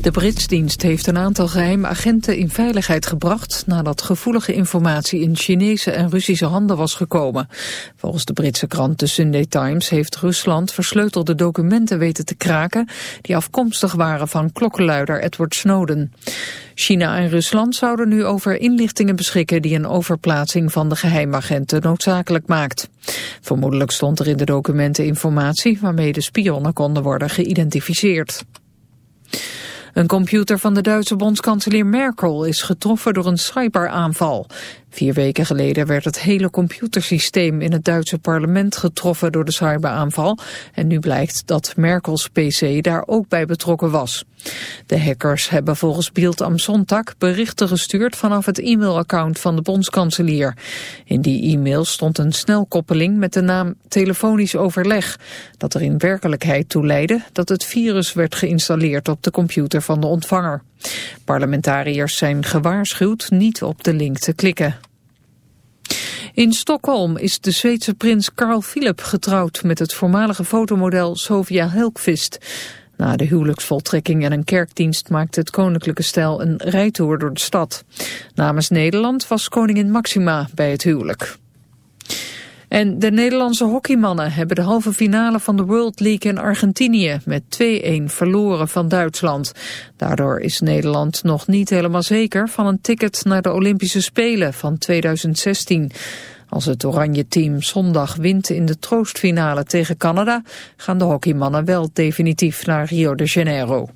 De Britsdienst heeft een aantal geheime agenten in veiligheid gebracht... nadat gevoelige informatie in Chinese en Russische handen was gekomen. Volgens de Britse krant The Sunday Times heeft Rusland versleutelde documenten weten te kraken... die afkomstig waren van klokkenluider Edward Snowden. China en Rusland zouden nu over inlichtingen beschikken... die een overplaatsing van de geheimagenten noodzakelijk maakt. Vermoedelijk stond er in de documenten informatie... waarmee de spionnen konden worden geïdentificeerd. Een computer van de Duitse bondskanselier Merkel is getroffen door een cyberaanval. Vier weken geleden werd het hele computersysteem in het Duitse parlement getroffen door de cyberaanval. En nu blijkt dat Merkels pc daar ook bij betrokken was. De hackers hebben volgens Bild am Sonntag berichten gestuurd vanaf het e-mailaccount van de bondskanselier. In die e-mail stond een snelkoppeling met de naam telefonisch overleg. Dat er in werkelijkheid toe leidde dat het virus werd geïnstalleerd op de computer van de ontvanger. Parlementariërs zijn gewaarschuwd niet op de link te klikken. In Stockholm is de Zweedse prins Carl Philip getrouwd met het voormalige fotomodel Sofia Helkvist. Na de huwelijksvoltrekking en een kerkdienst maakte het koninklijke stel een rijtour door de stad. Namens Nederland was koningin Maxima bij het huwelijk. En de Nederlandse hockeymannen hebben de halve finale van de World League in Argentinië met 2-1 verloren van Duitsland. Daardoor is Nederland nog niet helemaal zeker van een ticket naar de Olympische Spelen van 2016. Als het oranje team zondag wint in de troostfinale tegen Canada... gaan de hockeymannen wel definitief naar Rio de Janeiro.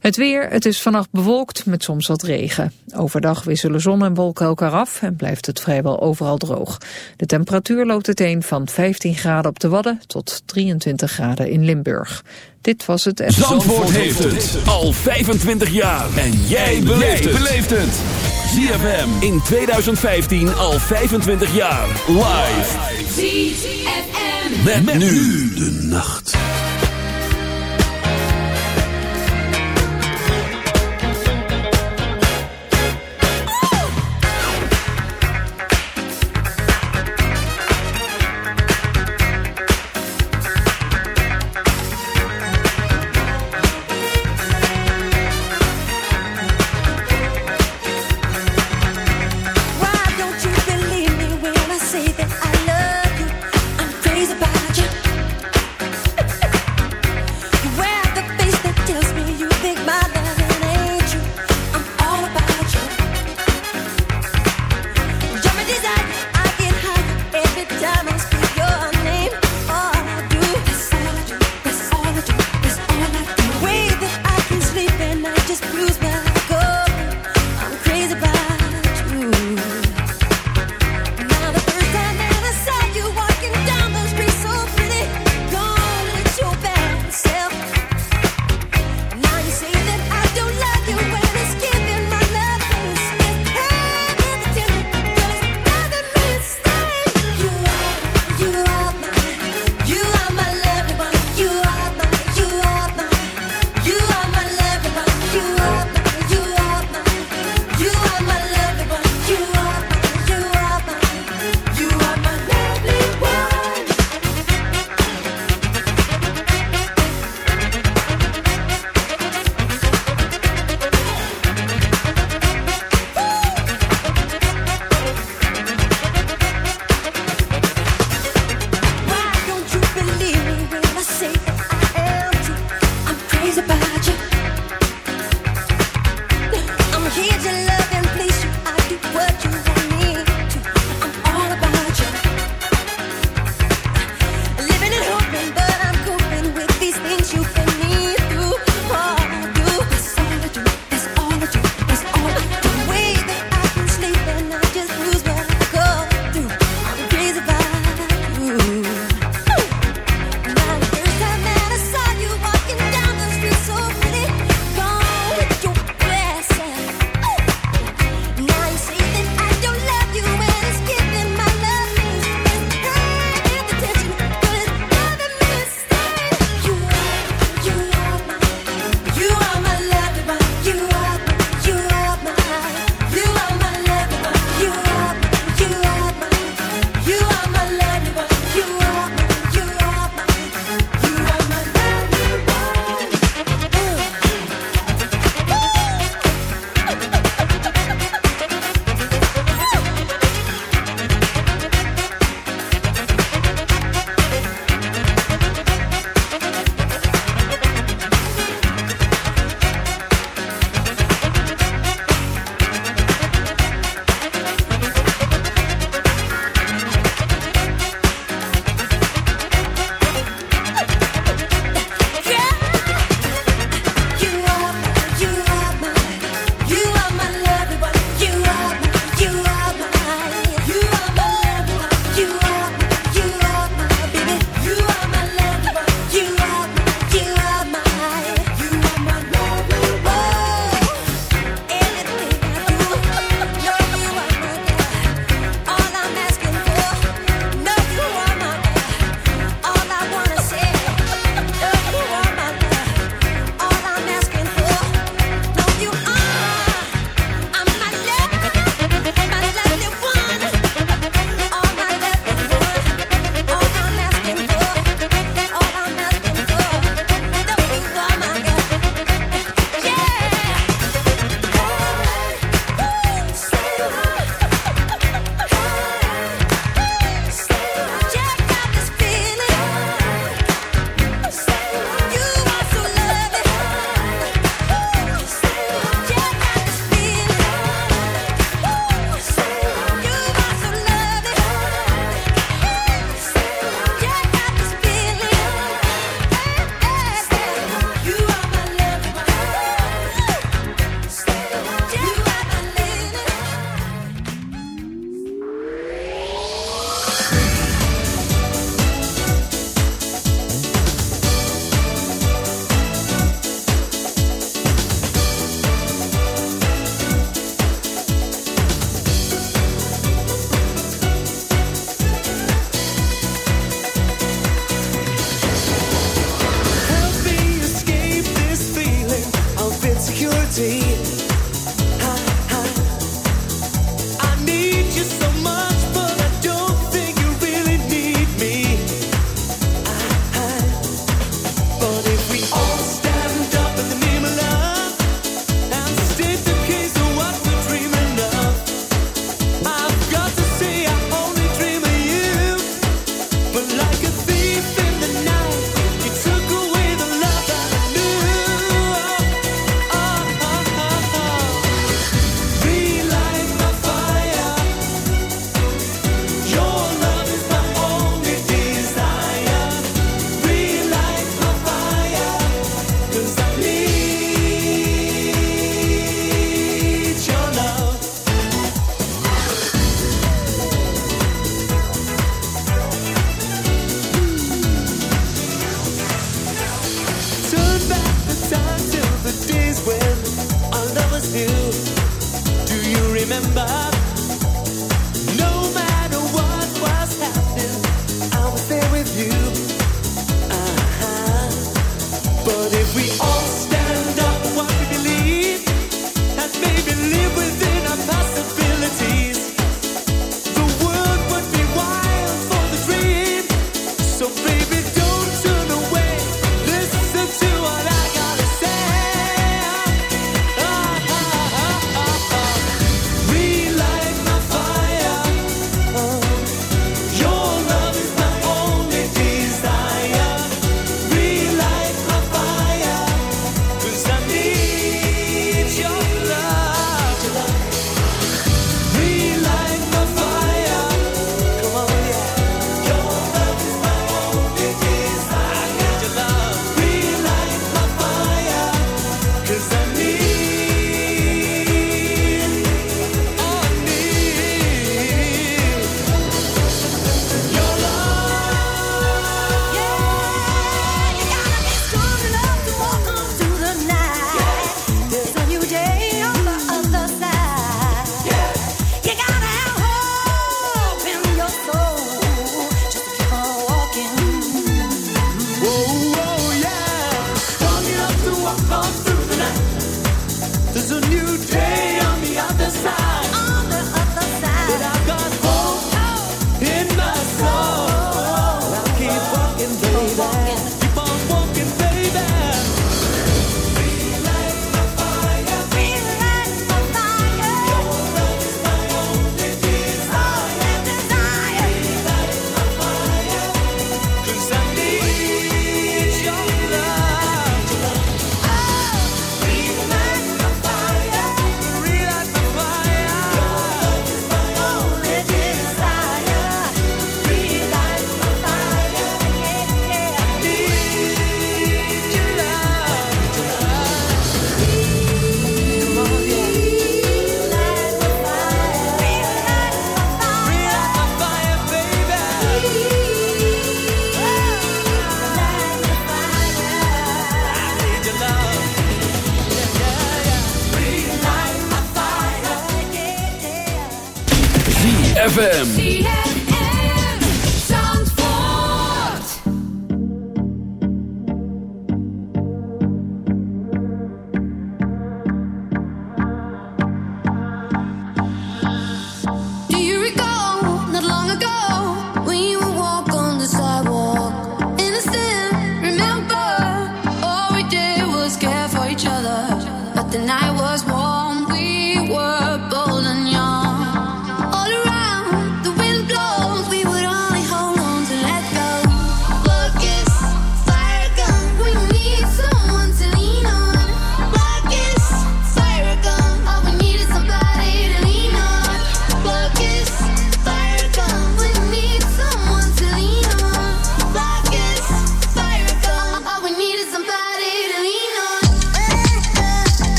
Het weer, het is vannacht bewolkt met soms wat regen. Overdag wisselen zon en wolken elkaar af en blijft het vrijwel overal droog. De temperatuur loopt uiteen van 15 graden op de Wadden tot 23 graden in Limburg. Dit was het... Zandvoort, Zandvoort heeft het al 25 jaar. En jij beleeft het. ZFM in 2015 al 25 jaar. Live. ZFM. met nu de nacht.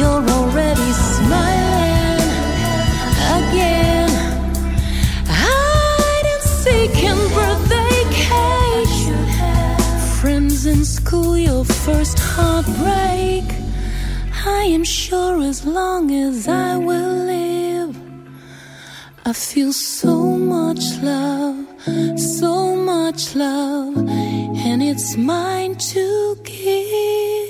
You're already smiling again. Hide and seek and birthday cake. Friends in school, your first heartbreak. I am sure as long as I will live, I feel so much love, so much love, and it's mine to give.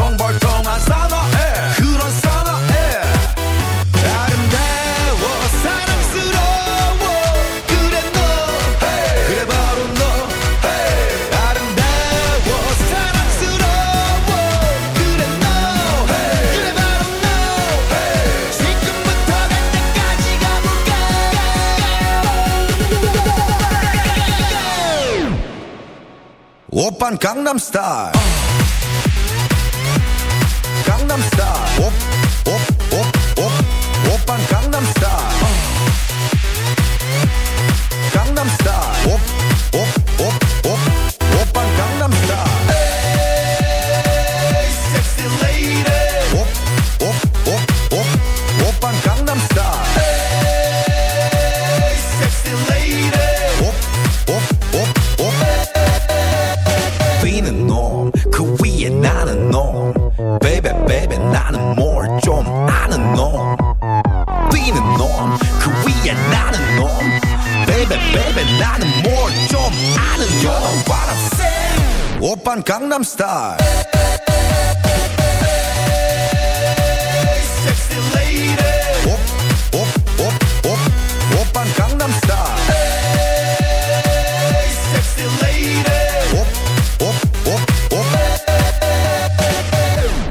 Open Gangnam Style. Gangnam Style. Op star.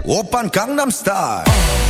Open Gangnam Style.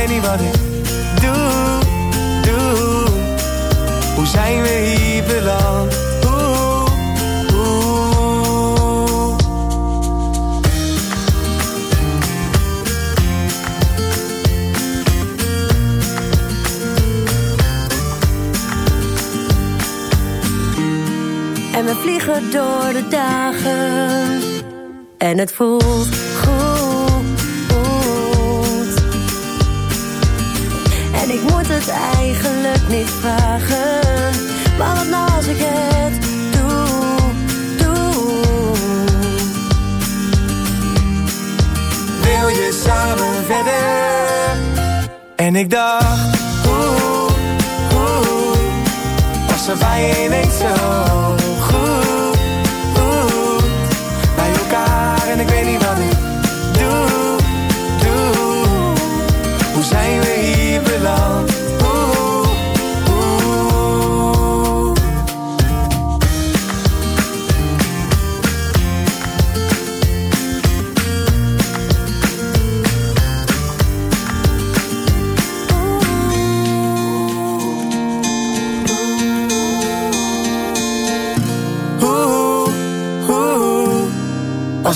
weet niet wat ik doe, Hoe zijn we hier beland? En we vliegen door de dagen. En het voelt eigenlijk niet vragen. Maar wat nou als ik het doe, doe. Wil je samen verder? En ik dacht, oeh, oeh. Was er bij ineens zo en ik weet niet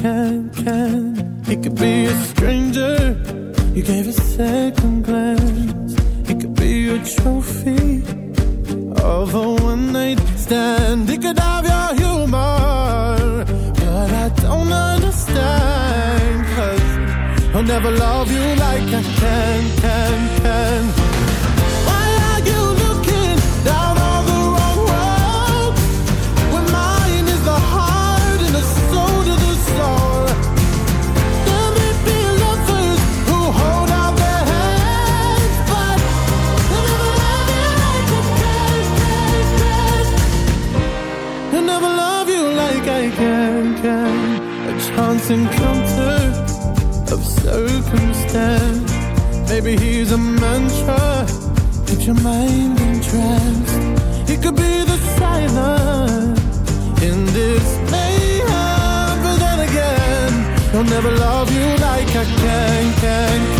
can, can. Can't.